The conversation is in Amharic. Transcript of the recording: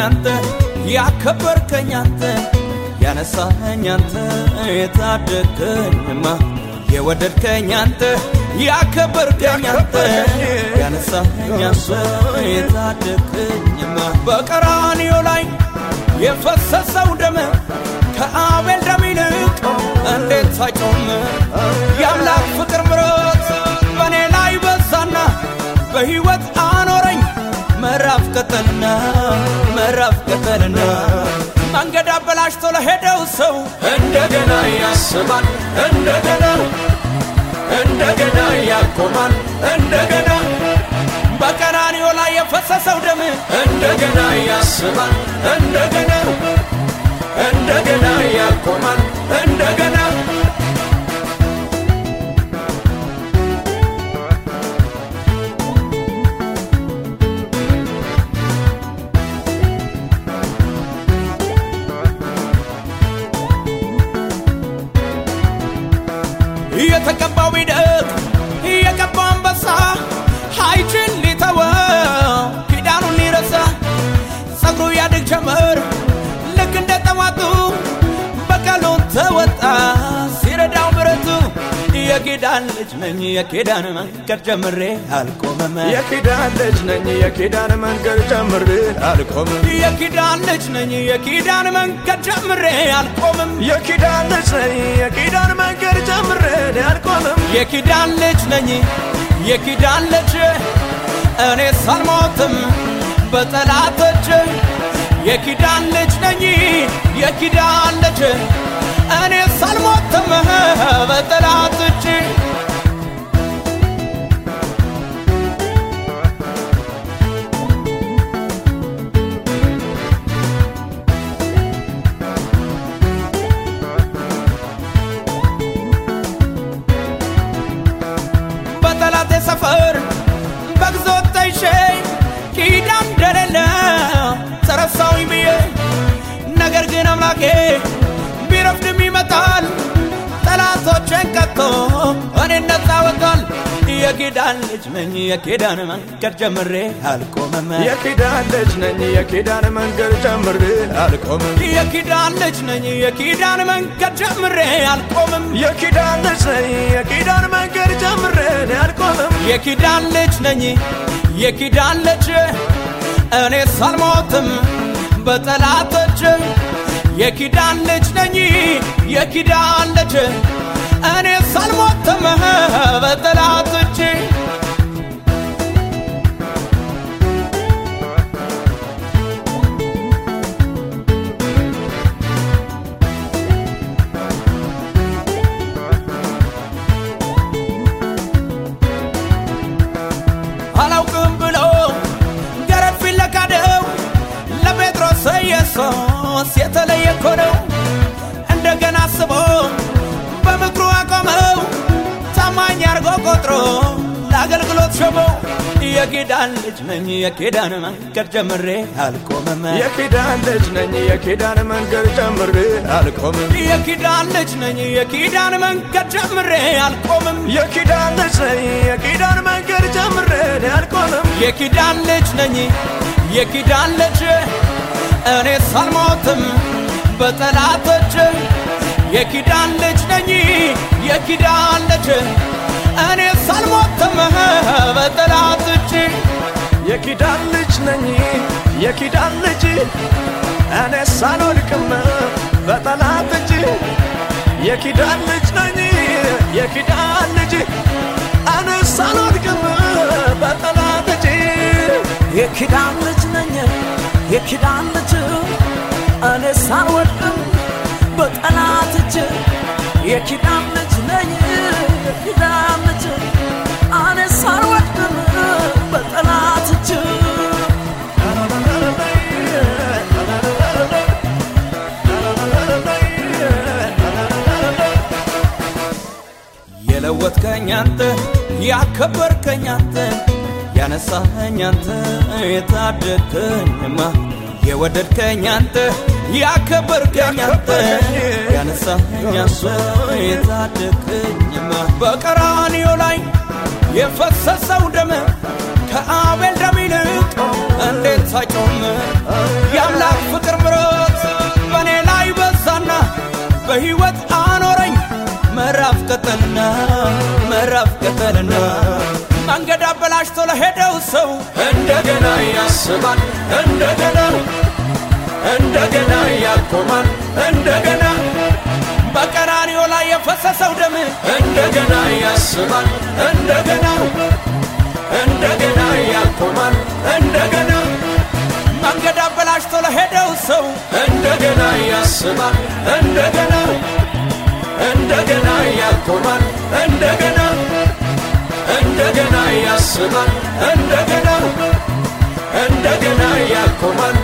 አንተ ያከበርከኝ አንተ ያነሳኸኝ አንተ የታደገኝማ የወደድከኝ አንተ ያከበርከኝ አንተ ያነሳኸኝ አንተ የታደገኝማ በቀራንዮ ላይ የፈሰሰው ደም ከአቤል ደም ይልቅ እንዴት ሳይጮም የአምላክ ፍቅር ምረት አበላሽቶ ለሄደው ሰው እንደገና ያስባል እንደገና እንደገና ያቆማል እንደገና በቀራንዮ ላይ የፈሰሰው ደም እንደገና ያስባል እንደገና እንደገና ያቆማል እንደገና የኪዳን ልጅ ነኝ የኪዳን መንገድ ጀምሬ አልቆመም የኪዳን ልጅ ነኝ የኪዳን መንገድ ጀምሬ አልቆምም። የኪዳን ልጅ ነኝ የኪዳን መንገድ ጀምሬ አልቆምም። የኪዳን ልጅ ነኝ የኪዳን መንገድ ጀምሬ አልቆምም። የኪዳን ልጅ ነኝ የኪዳን ልጅ እኔ ሳልሞትም በጠላቶች የኪዳን ልጅ ነኝ የኪዳን ልጅ እኔ ሳልሞትም በጠላቶች አምላኬ ቢረፍድም ይመጣል ጠላቶቼን ቀጥቶ እኔን ነፃ ወጥቷል። የኪዳን ልጅ ነኝ የኪዳን መንገድ ጀምሬ አልቆመም የኪዳን ልጅ ነኝ የኪዳን መንገድ ጀምሬ አልቆምም። የኪዳን ልጅ ነኝ የኪዳን መንገድ ጀምሬ አልቆምም። የኪዳን ልጅ ነኝ የኪዳን መንገድ ጀምሬ አልቆምም። የኪዳን ልጅ ነኝ የኪዳን ልጅ እኔ ሳልሞትም በጠላቶች የኪዳን ልጅ ነኝ የኪዳን ልጅ። እኔ ሳልሞትም በጠላቶች አላውቅም ብሎ ገረድ ፊት ለካደው ለጴጥሮስ ኢየሱስ የተለየ እኮ ነው። እንደገና አስቦ በምክሩ አቆመው፣ ታማኝ አርጎ ቆጥሮ ለአገልግሎት ሾመው። የኪዳን ልጅ ነኝ የኪዳን መንገድ ጀምሬ አልቆመም የኪዳን ልጅ ነኝ የኪዳን መንገድ ጀምሬ አልቆምም። የኪዳን ልጅ ነኝ የኪዳን መንገድ ጀምሬ አልቆምም። የኪዳን ልጅ ነኝ የኪዳን መንገድ ጀምሬ አልቆምም። የኪዳን ልጅ ነኝ የኪዳን ልጅ እኔ ሳልሞትም በጠላቶች የኪዳን ልጅ ነኝ የኪዳን ልጅ። እኔ ሳልሞትም በጠላቶች የኪዳን ልጅ ነኝ የኪዳን ልጅ። እኔ ሳልወድቅም በጠላት እጅ የኪዳን ልጅ ነኝ የኪዳን ልጅ። እኔ ሳልወድቅም በጠላት እጅ የኪዳን የኪዳን ልጅ እኔ ሳልወድቅም በጠላት እጅ የኪዳን ልጅ ነኝ የኪዳን ልጅ እኔ ሳልወድቅም በጠላት እጅ። የለወጥከኝ አንተ ያከበርከኝ አንተ ያነሳኸኝ አንተ የታደገኝማ የወደድከኝ አንተ ያከበርከኝ አንተ ያነሳኸኝ አንተ የታደገኝማ በቀራንዮ ላይ የፈሰሰው ደም ከአቤል ደም ይልቅ እንዴት ሳይጮም መንገድ አበላሽቶ ለሄደው ሰው እንደገና ያስባል እንደገና እንደገና ያቆማል እንደገና በቀራንዮ ላይ የፈሰሰው ደም እንደገና ያስባል እንደገና እንደገና ያቆማል እንደገና መንገድ አበላሽቶ ለሄደው ሰው እንደገና ያስባል እንደገና ያስማል እንደገና እንደገና ያቆማል